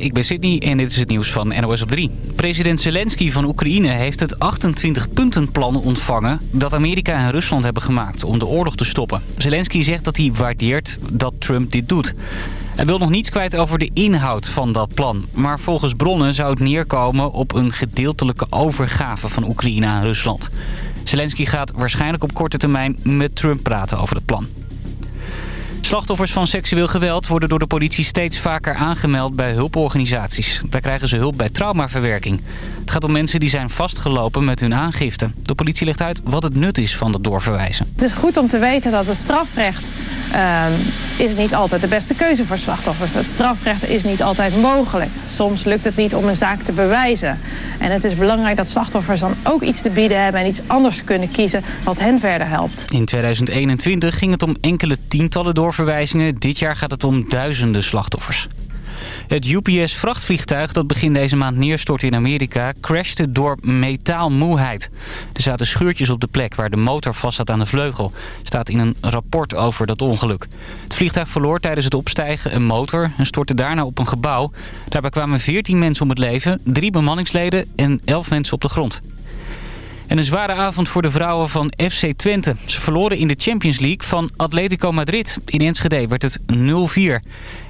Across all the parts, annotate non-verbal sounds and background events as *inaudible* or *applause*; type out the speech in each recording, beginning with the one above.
ik ben Sydney en dit is het nieuws van NOS op 3. President Zelensky van Oekraïne heeft het 28-puntenplan ontvangen... dat Amerika en Rusland hebben gemaakt om de oorlog te stoppen. Zelensky zegt dat hij waardeert dat Trump dit doet. Hij wil nog niets kwijt over de inhoud van dat plan. Maar volgens bronnen zou het neerkomen op een gedeeltelijke overgave van Oekraïne aan Rusland. Zelensky gaat waarschijnlijk op korte termijn met Trump praten over het plan. Slachtoffers van seksueel geweld worden door de politie steeds vaker aangemeld bij hulporganisaties. Daar krijgen ze hulp bij traumaverwerking. Het gaat om mensen die zijn vastgelopen met hun aangifte. De politie legt uit wat het nut is van het doorverwijzen. Het is goed om te weten dat het strafrecht uh, is niet altijd de beste keuze voor slachtoffers. Het strafrecht is niet altijd mogelijk. Soms lukt het niet om een zaak te bewijzen. En het is belangrijk dat slachtoffers dan ook iets te bieden hebben... en iets anders kunnen kiezen wat hen verder helpt. In 2021 ging het om enkele tientallen doorverwijzingen. Dit jaar gaat het om duizenden slachtoffers. Het UPS-vrachtvliegtuig dat begin deze maand neerstortte in Amerika... crashte door metaalmoeheid. Er zaten scheurtjes op de plek waar de motor vast zat aan de vleugel. Staat in een rapport over dat ongeluk. Het vliegtuig verloor tijdens het opstijgen een motor... en stortte daarna op een gebouw. Daarbij kwamen 14 mensen om het leven, drie bemanningsleden en 11 mensen op de grond. En een zware avond voor de vrouwen van FC Twente. Ze verloren in de Champions League van Atletico Madrid. In Enschede werd het 0-4.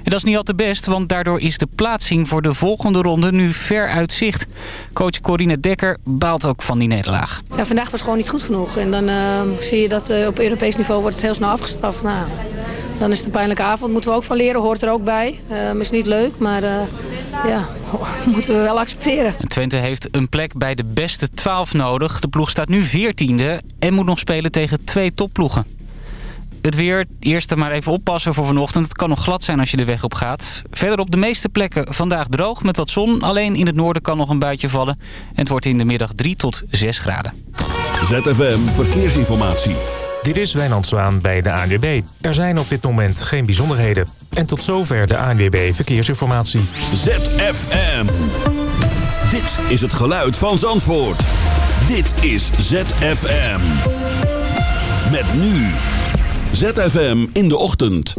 En dat is niet al te best, want daardoor is de plaatsing voor de volgende ronde nu ver uit zicht. Coach Corine Dekker baalt ook van die nederlaag. Ja, vandaag was gewoon niet goed genoeg. En dan uh, zie je dat uh, op Europees niveau wordt het heel snel afgestraft. Nou, dan is het een pijnlijke avond. Moeten we ook van leren, hoort er ook bij. Uh, is niet leuk, maar ja, *laughs* moeten we wel accepteren. Twente heeft een plek bij de beste 12 nodig. De ploeg staat nu 14e en moet nog spelen tegen twee topploegen. Het weer, eerst maar even oppassen voor vanochtend. Het kan nog glad zijn als je de weg op gaat. Verder op de meeste plekken vandaag droog met wat zon. Alleen in het noorden kan nog een buitje vallen. En het wordt in de middag 3 tot 6 graden. ZFM Verkeersinformatie. Dit is Wijnand Zwaan bij de ANWB. Er zijn op dit moment geen bijzonderheden. En tot zover de ANWB Verkeersinformatie. ZFM. Dit is het geluid van Zandvoort. Dit is ZFM. Met nu. ZFM in de ochtend.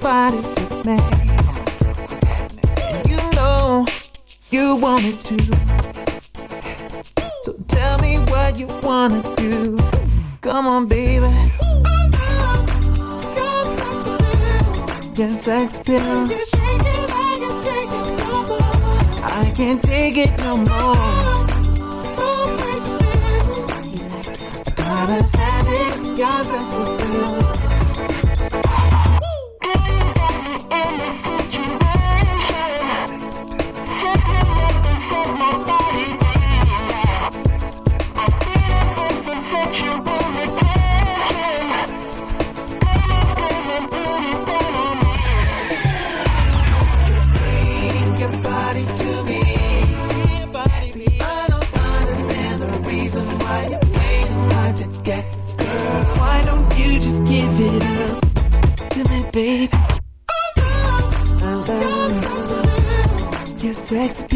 body mad. And you know you want it to. So tell me what you wanna do. Come on, baby. Your sex pill. I can't take it no more. Gotta have it. Your sex appeal.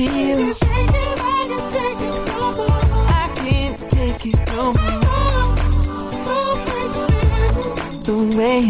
appeal. I can't take it no more. The way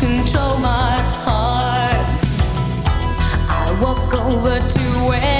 Control my heart. I walk over to where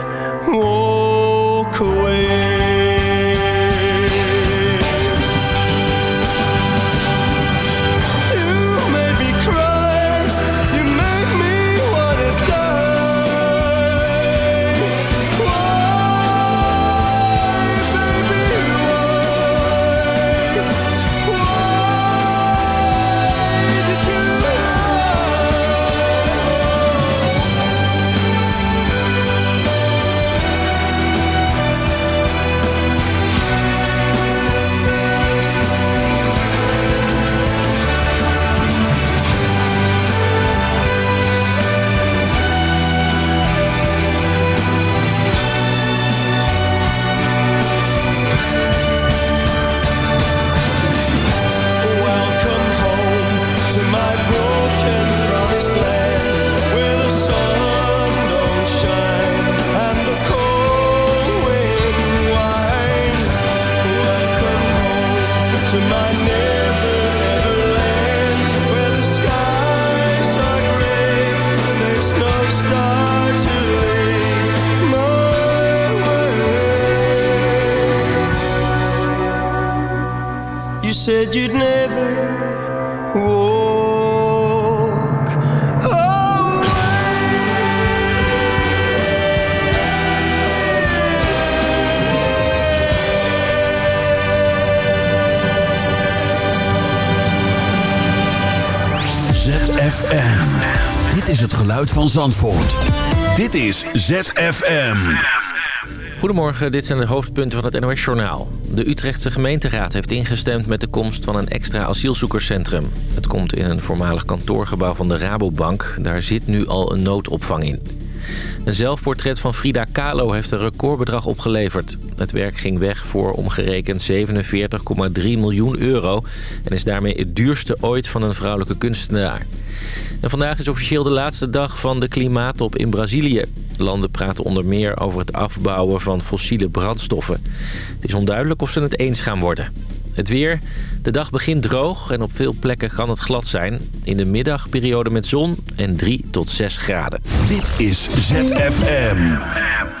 ZFM. Dit is het geluid van Zandvoort. Dit is ZFM. Goedemorgen, dit zijn de hoofdpunten van het NOS-journaal. De Utrechtse gemeenteraad heeft ingestemd met de komst van een extra asielzoekerscentrum. Het komt in een voormalig kantoorgebouw van de Rabobank. Daar zit nu al een noodopvang in. Een zelfportret van Frida Kahlo heeft een recordbedrag opgeleverd. Het werk ging weg voor omgerekend 47,3 miljoen euro... en is daarmee het duurste ooit van een vrouwelijke kunstenaar. En vandaag is officieel de laatste dag van de klimaattop in Brazilië. Landen praten onder meer over het afbouwen van fossiele brandstoffen. Het is onduidelijk of ze het eens gaan worden. Het weer. De dag begint droog en op veel plekken kan het glad zijn. In de middagperiode met zon en 3 tot 6 graden. Dit is ZFM.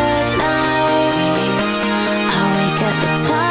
the why.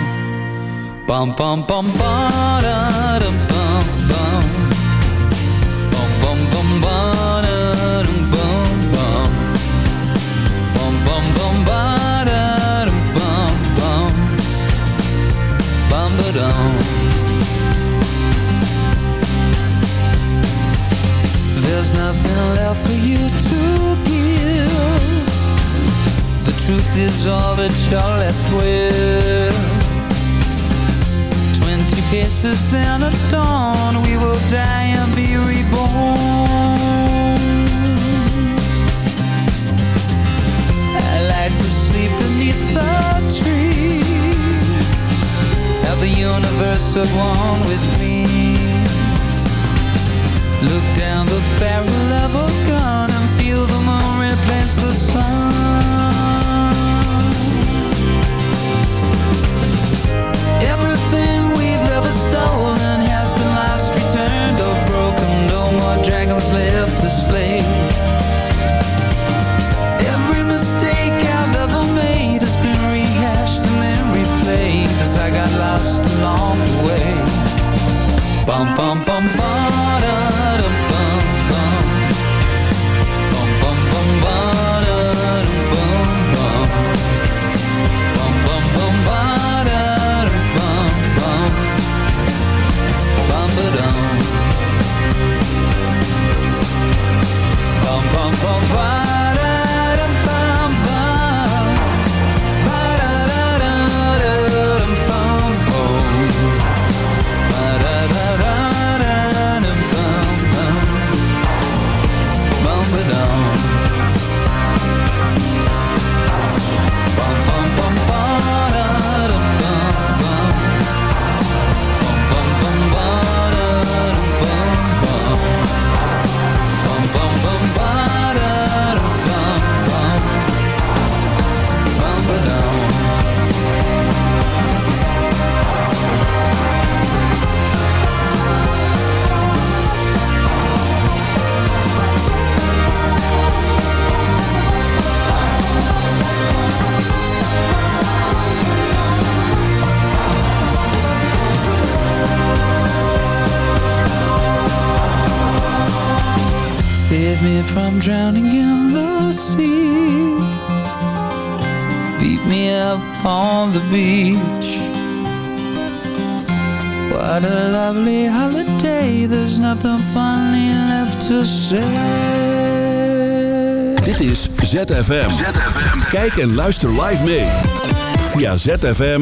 Bum bum bum ba da dum bum bum. Bum bum bum ba da bum bum. Bum bum bum bum bum. Bum. There's nothing left for you to give. The truth is all that you're left with. Paces, then at dawn, we will die and be reborn. I like to sleep beneath the trees. Have the universe at one with me from drowning in the sea. Beat me up on the beach. What a lovely holiday. There's nothing funny left to say. Dit is ZFM. Kijk en luister live mee. Via zfm-live.nl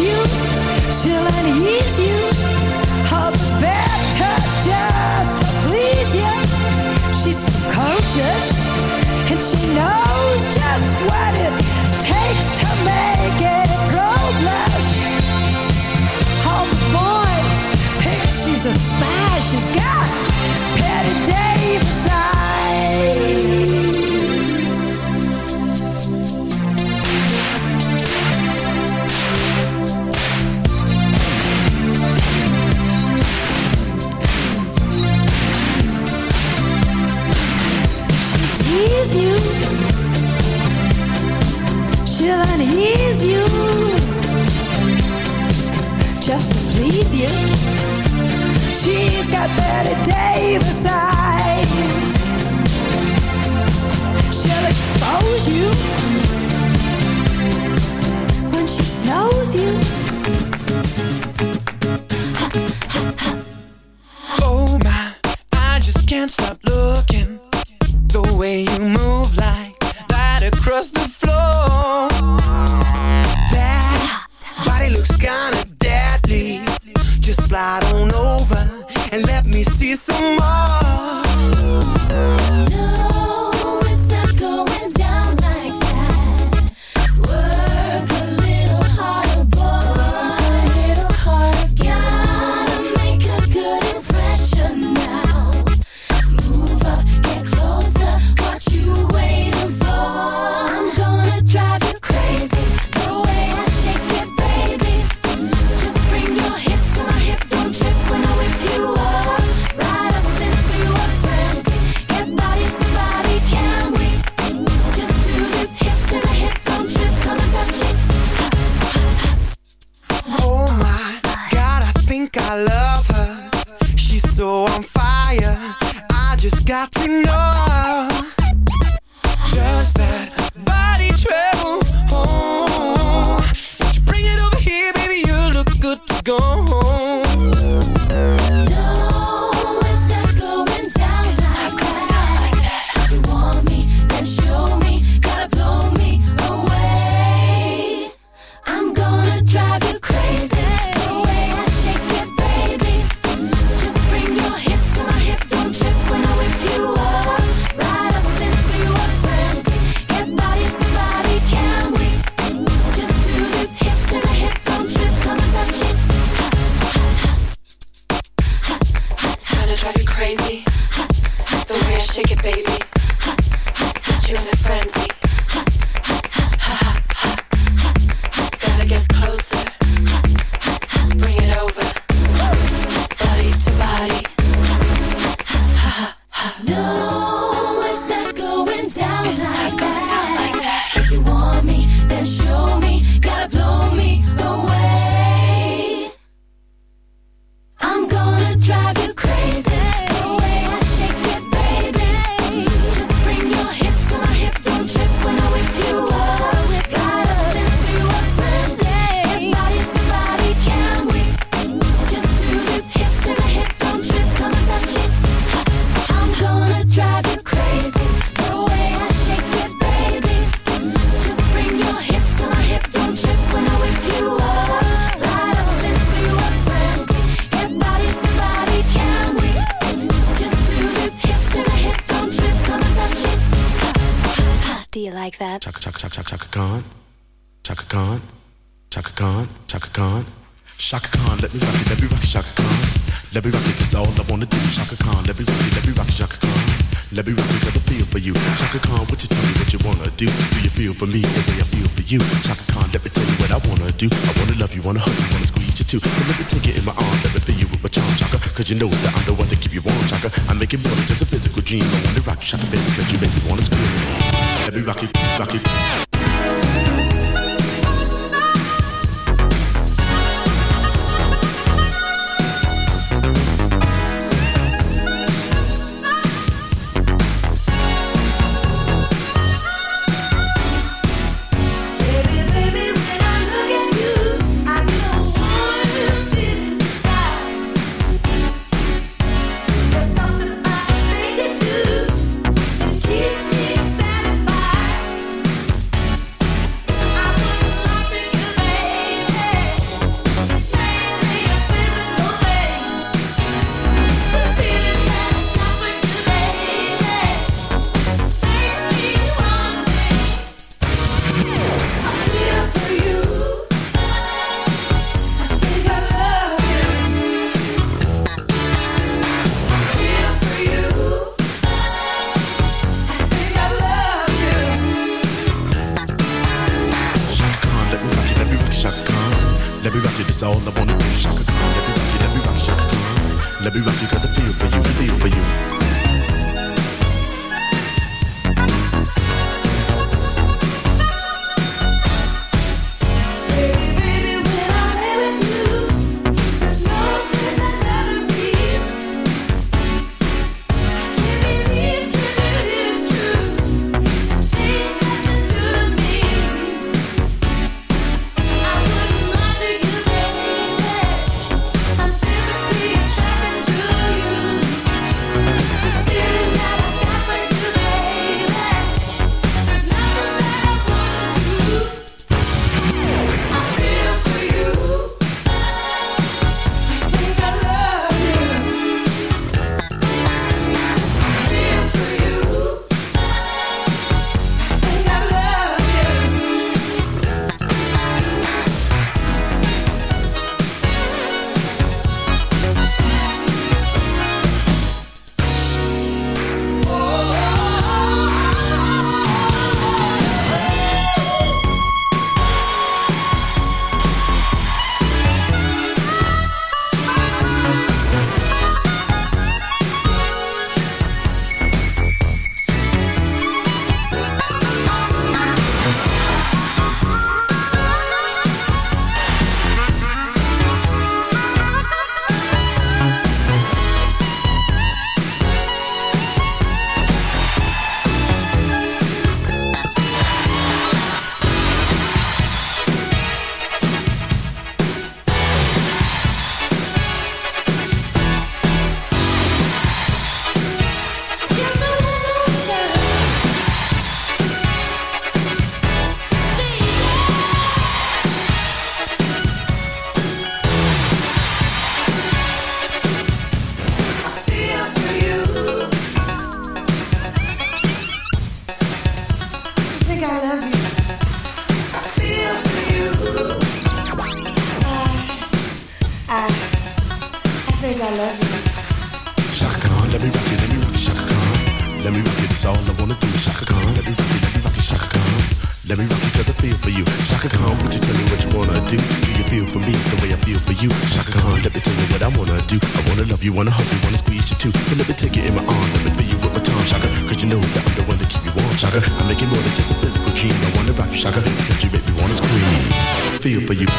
you, she'll ease you. Just to please you. She's and she knows just what it takes to make it. save us.